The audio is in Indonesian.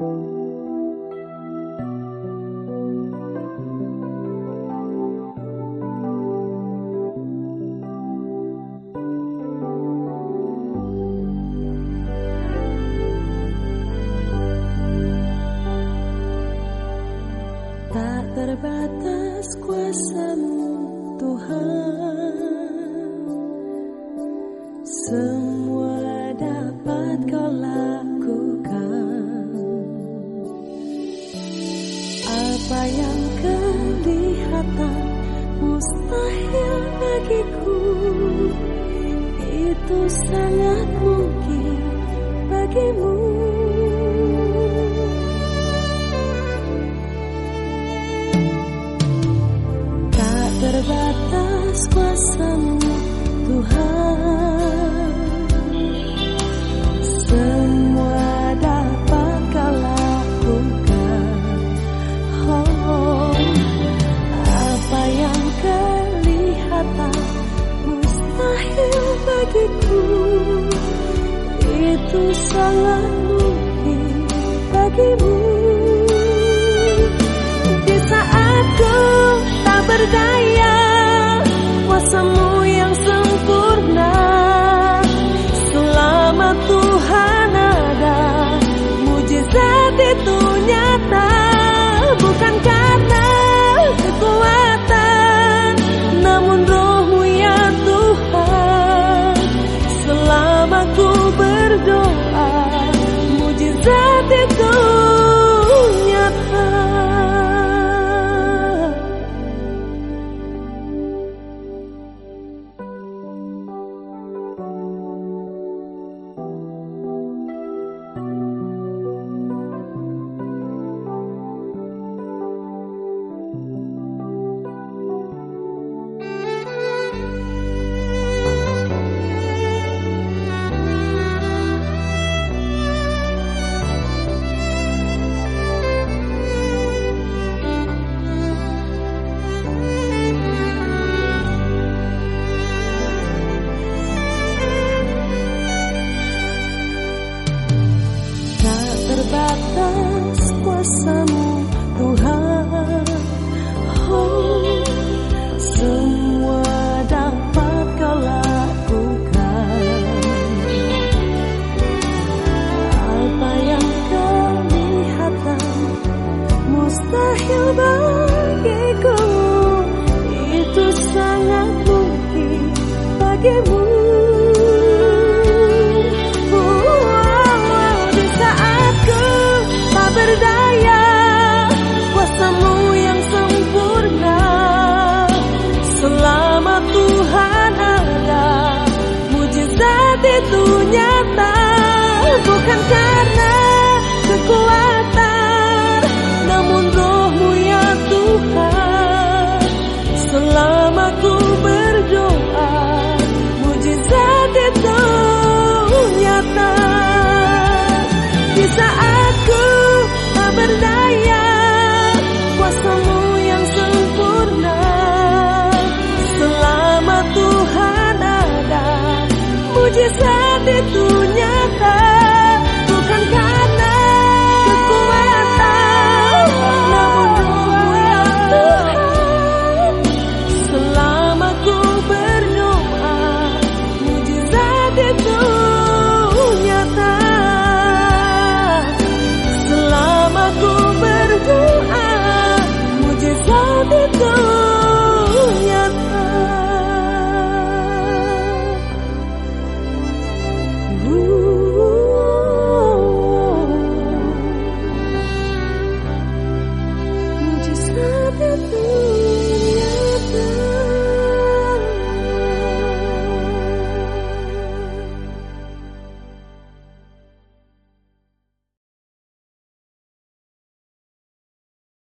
Tak terbatas kuasamu Tuhan. Semua dapat kau lakukan. Bayangkan kelihatan mustahil bagiku. Itu sangat mungkin bagimu. Tak terbatas kuasamu Tuhan. itu sangat mungkin bagimu. Di saat ku tak berdaya Kuasamu yang sempurna. Selama Tuhan ada Mujizat itu nyata. Bukankah nyata bukankah espíritu.